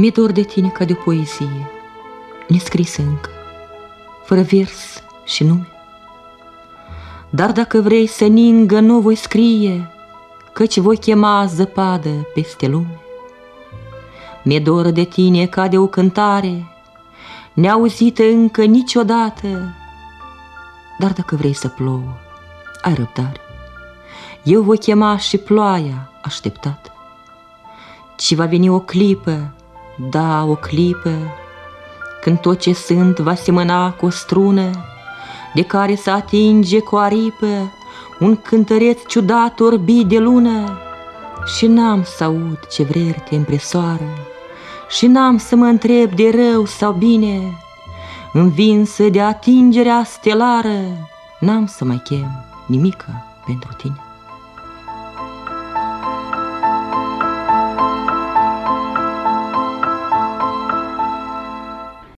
Mi-e dor de tine ca de o poezie, nescrisă încă, fără vers și nume. Dar dacă vrei să ningă, nu voi scrie, căci voi chema zăpadă peste lume. Mi-e dor de tine ca de o cântare, neauzită încă niciodată, dar dacă vrei să plouă, ai răbdare. Eu voi chema și ploaia așteptată. Ci va veni o clipă, da, o clipă, când tot ce sunt va semăna cu o strună, de care să atinge cu aripă un cântăreț ciudat orbit de lună, și n-am să aud ce vreri te împresoară, și n-am să mă întreb de rău sau bine, învinsă de atingerea stelară, n-am să mai chem nimica pentru tine.